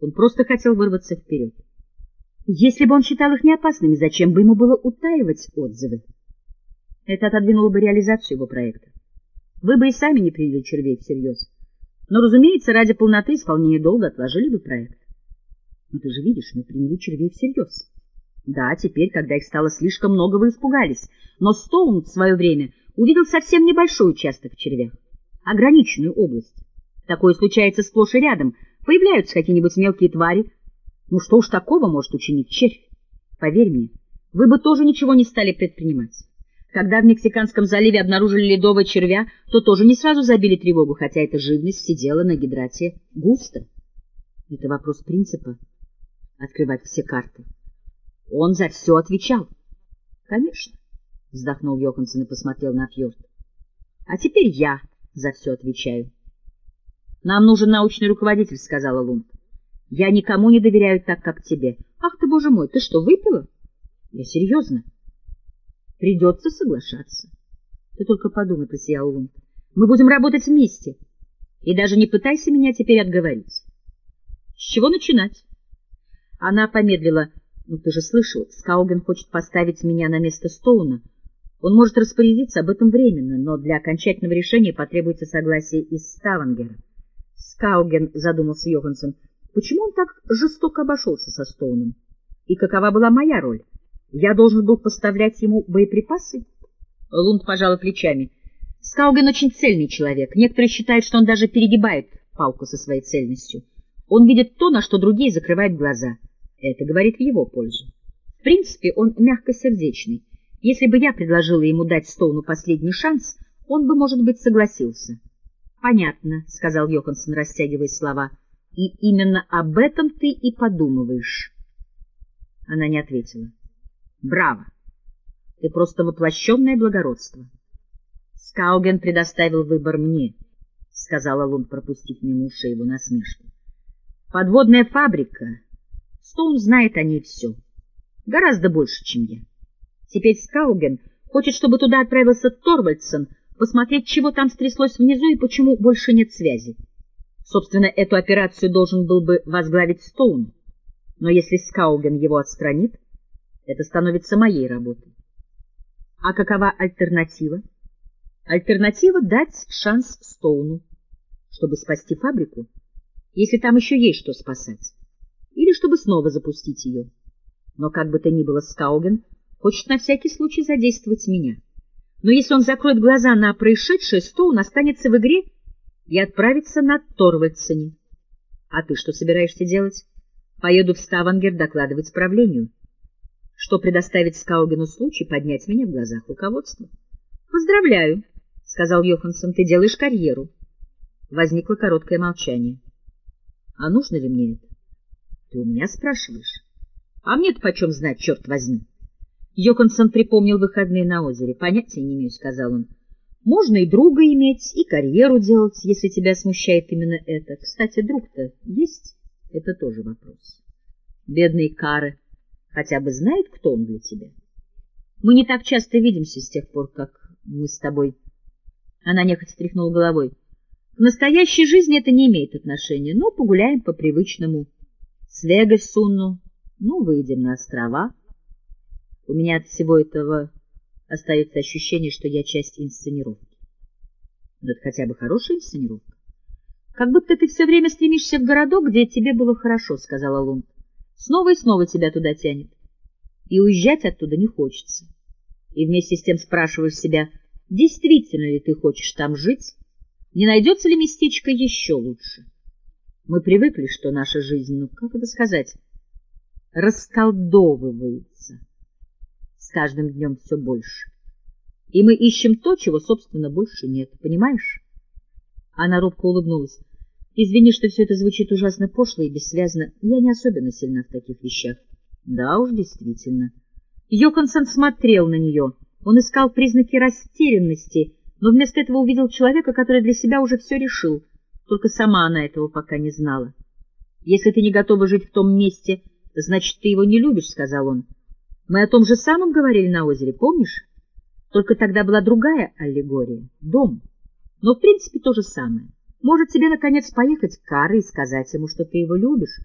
Он просто хотел вырваться вперед. Если бы он считал их неопасными, зачем бы ему было утаивать отзывы? Это отодвинуло бы реализацию его проекта. Вы бы и сами не приняли червей всерьез. Но, разумеется, ради полноты исполнения долга отложили бы проект. Но ты же видишь, мы приняли червей всерьез. Да, теперь, когда их стало слишком много, вы испугались. Но Стоун в свое время увидел совсем небольшой участок в червях, ограниченную область. Такое случается сплошь и рядом. Появляются какие-нибудь мелкие твари. Ну что уж такого может учинить червь? Поверь мне, вы бы тоже ничего не стали предпринимать. Когда в Мексиканском заливе обнаружили ледового червя, то тоже не сразу забили тревогу, хотя эта живность сидела на гидрате густо. Это вопрос принципа — открывать все карты. Он за все отвечал. — Конечно, — вздохнул Йоханссон и посмотрел на фьорд. — А теперь я за все отвечаю. — Нам нужен научный руководитель, — сказала Лунд. — Я никому не доверяю так, как тебе. — Ах ты, боже мой, ты что, выпила? — Я серьезно. — Придется соглашаться. — Ты только подумай, — просиял Лунд. — Мы будем работать вместе. И даже не пытайся меня теперь отговорить. — С чего начинать? Она помедлила. — Ну, ты же слышал, Скауген хочет поставить меня на место Стоуна. Он может распорядиться об этом временно, но для окончательного решения потребуется согласие из Ставангера. Скауген, — задумался Йоханссон, — почему он так жестоко обошелся со Стоуном? И какова была моя роль? Я должен был поставлять ему боеприпасы? Лунд пожал плечами. Скауген очень цельный человек. Некоторые считают, что он даже перегибает палку со своей цельностью. Он видит то, на что другие закрывают глаза. Это говорит в его пользу. В принципе, он мягкосердечный. Если бы я предложила ему дать Стоуну последний шанс, он бы, может быть, согласился. — Понятно, — сказал Йоханссон, растягивая слова. — И именно об этом ты и подумываешь. Она не ответила. — Браво! Ты просто воплощенное благородство. — Скауген предоставил выбор мне, — сказала Лунд, пропустив мимо ушей его насмешку. — Подводная фабрика Стоун знает о ней все. Гораздо больше, чем я. Теперь Скауген хочет, чтобы туда отправился Торвальдсон, посмотреть, чего там стряслось внизу и почему больше нет связи. Собственно, эту операцию должен был бы возглавить Стоун. Но если Скауген его отстранит, это становится моей работой. А какова альтернатива? Альтернатива — дать шанс Стоуну, чтобы спасти фабрику, если там еще есть что спасать или чтобы снова запустить ее. Но как бы то ни было, Скауген хочет на всякий случай задействовать меня. Но если он закроет глаза на происшедшее, Стоун останется в игре и отправится на Торвальдсоне. А ты что собираешься делать? Поеду в Ставангер докладывать правлению. Что предоставит Скаугену случай поднять меня в глазах руководства. — Поздравляю, — сказал Йоханссон, — ты делаешь карьеру. Возникло короткое молчание. — А нужно ли мне это? Ты у меня спрашиваешь? А мне-то почем знать, черт возьми? Йоконсон припомнил выходные на озере. Понятия не имею, — сказал он. Можно и друга иметь, и карьеру делать, если тебя смущает именно это. Кстати, друг-то есть? Это тоже вопрос. Бедный Кары хотя бы знает, кто он для тебя? Мы не так часто видимся с тех пор, как мы с тобой... Она нехотя тряхнула головой. В настоящей жизни это не имеет отношения, но погуляем по привычному с Вегасуну, ну, выйдем на острова. У меня от всего этого остается ощущение, что я часть инсценировки. Но это хотя бы хорошая инсценировка. Как будто ты все время стремишься в городок, где тебе было хорошо, — сказала Лунд. Снова и снова тебя туда тянет. И уезжать оттуда не хочется. И вместе с тем спрашиваешь себя, действительно ли ты хочешь там жить, не найдется ли местечко еще лучше. Мы привыкли, что наша жизнь, ну, как это сказать, расколдовывается с каждым днем все больше. И мы ищем то, чего, собственно, больше нет. Понимаешь? Она робко улыбнулась. Извини, что все это звучит ужасно пошло и бессвязно. Я не особенно сильна в таких вещах. Да уж, действительно. Йоконсон смотрел на нее. Он искал признаки растерянности, но вместо этого увидел человека, который для себя уже все решил — только сама она этого пока не знала. «Если ты не готова жить в том месте, значит, ты его не любишь», — сказал он. «Мы о том же самом говорили на озере, помнишь? Только тогда была другая аллегория — дом. Но, в принципе, то же самое. Может, тебе, наконец, поехать к Каре и сказать ему, что ты его любишь,